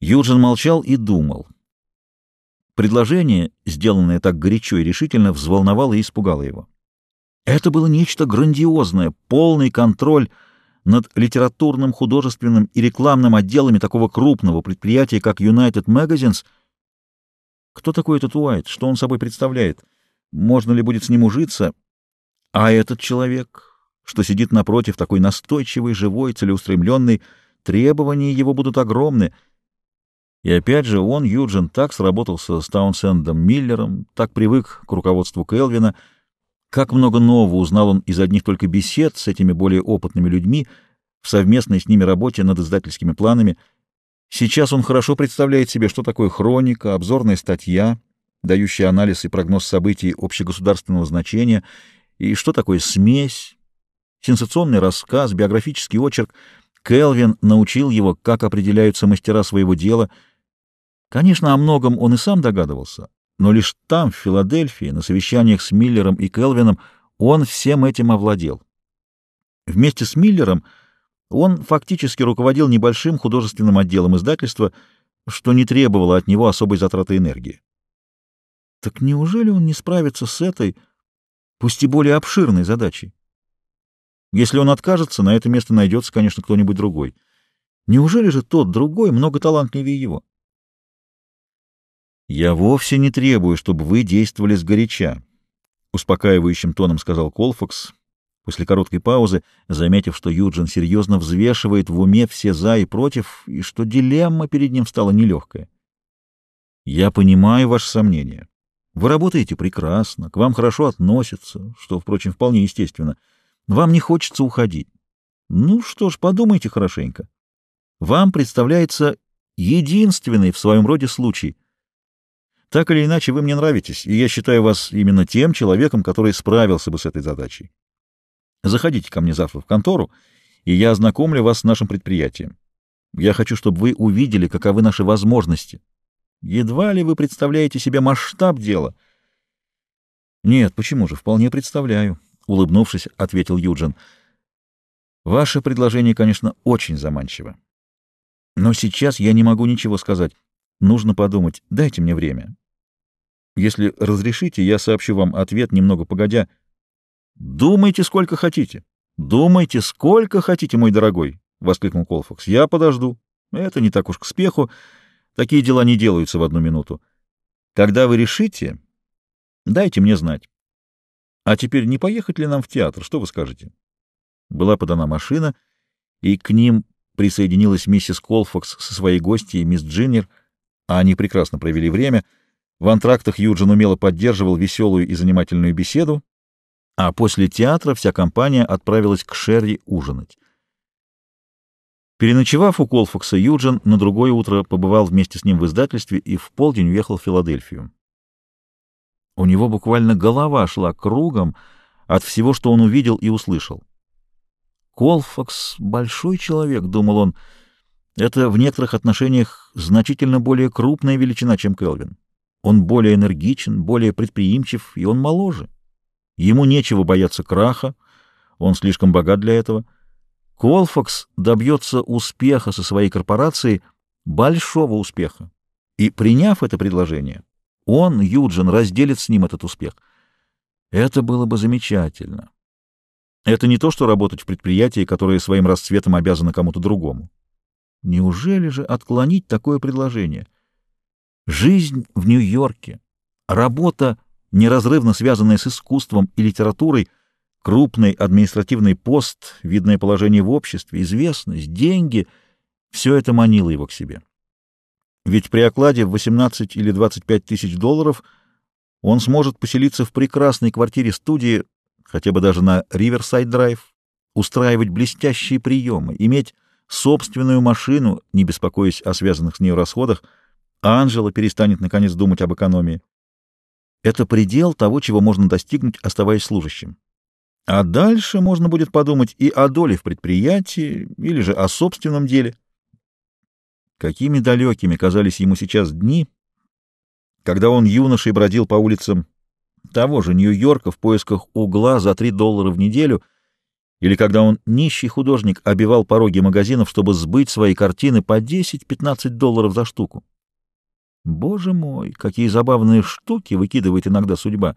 Юджин молчал и думал. Предложение, сделанное так горячо и решительно, взволновало и испугало его. Это было нечто грандиозное, полный контроль над литературным, художественным и рекламным отделами такого крупного предприятия, как United Magazines. Кто такой этот Уайт? Что он собой представляет? Можно ли будет с ним ужиться? А этот человек, что сидит напротив, такой настойчивый, живой, целеустремленный, требования его будут огромны — и опять же он, Юджин, так сработался с Таунсендом Миллером, так привык к руководству Келвина, как много нового узнал он из одних только бесед с этими более опытными людьми в совместной с ними работе над издательскими планами. Сейчас он хорошо представляет себе, что такое хроника, обзорная статья, дающая анализ и прогноз событий общегосударственного значения, и что такое смесь, сенсационный рассказ, биографический очерк. Келвин научил его, как определяются мастера своего дела — Конечно, о многом он и сам догадывался, но лишь там, в Филадельфии, на совещаниях с Миллером и Келвином, он всем этим овладел. Вместе с Миллером он фактически руководил небольшим художественным отделом издательства, что не требовало от него особой затраты энергии. Так неужели он не справится с этой, пусть и более обширной задачей? Если он откажется, на это место найдется, конечно, кто-нибудь другой. Неужели же тот другой много талантливее его? «Я вовсе не требую, чтобы вы действовали сгоряча», — успокаивающим тоном сказал Колфакс, после короткой паузы, заметив, что Юджин серьезно взвешивает в уме все «за» и «против», и что дилемма перед ним стала нелегкая. «Я понимаю ваши сомнения. Вы работаете прекрасно, к вам хорошо относятся, что, впрочем, вполне естественно. Вам не хочется уходить. Ну что ж, подумайте хорошенько. Вам представляется единственный в своем роде случай — так или иначе, вы мне нравитесь, и я считаю вас именно тем человеком, который справился бы с этой задачей. Заходите ко мне завтра в контору, и я ознакомлю вас с нашим предприятием. Я хочу, чтобы вы увидели, каковы наши возможности. Едва ли вы представляете себе масштаб дела? — Нет, почему же? Вполне представляю, — улыбнувшись, ответил Юджин. — Ваше предложение, конечно, очень заманчиво. Но сейчас я не могу ничего сказать. Нужно подумать. Дайте мне время. Если разрешите, я сообщу вам ответ немного погодя. Думайте, сколько хотите. Думайте, сколько хотите, мой дорогой, — воскликнул Колфакс. Я подожду. Это не так уж к спеху. Такие дела не делаются в одну минуту. Когда вы решите, дайте мне знать. А теперь не поехать ли нам в театр? Что вы скажете? Была подана машина, и к ним присоединилась миссис Колфакс со своей гостьей, мисс Джиннер, а они прекрасно провели время — в антрактах Юджин умело поддерживал веселую и занимательную беседу, а после театра вся компания отправилась к Шерри ужинать. Переночевав у Колфакса, Юджин на другое утро побывал вместе с ним в издательстве и в полдень уехал в Филадельфию. У него буквально голова шла кругом от всего, что он увидел и услышал. «Колфакс — большой человек», — думал он. «Это в некоторых отношениях значительно более крупная величина, чем Келвин. Он более энергичен, более предприимчив, и он моложе. Ему нечего бояться краха, он слишком богат для этого. Колфакс добьется успеха со своей корпорацией, большого успеха. И, приняв это предложение, он, Юджин, разделит с ним этот успех. Это было бы замечательно. Это не то, что работать в предприятии, которое своим расцветом обязано кому-то другому. Неужели же отклонить такое предложение — Жизнь в Нью-Йорке, работа, неразрывно связанная с искусством и литературой, крупный административный пост, видное положение в обществе, известность, деньги — все это манило его к себе. Ведь при окладе в 18 или 25 тысяч долларов он сможет поселиться в прекрасной квартире-студии, хотя бы даже на Риверсайд-драйв, устраивать блестящие приемы, иметь собственную машину, не беспокоясь о связанных с ней расходах — Анжела перестанет наконец думать об экономии. Это предел того, чего можно достигнуть, оставаясь служащим. А дальше можно будет подумать и о доле в предприятии, или же о собственном деле. Какими далекими казались ему сейчас дни, когда он юношей бродил по улицам того же Нью-Йорка в поисках угла за три доллара в неделю Или когда он, нищий художник, обивал пороги магазинов, чтобы сбыть свои картины по 10-15 долларов за штуку. Боже мой, какие забавные штуки выкидывает иногда судьба!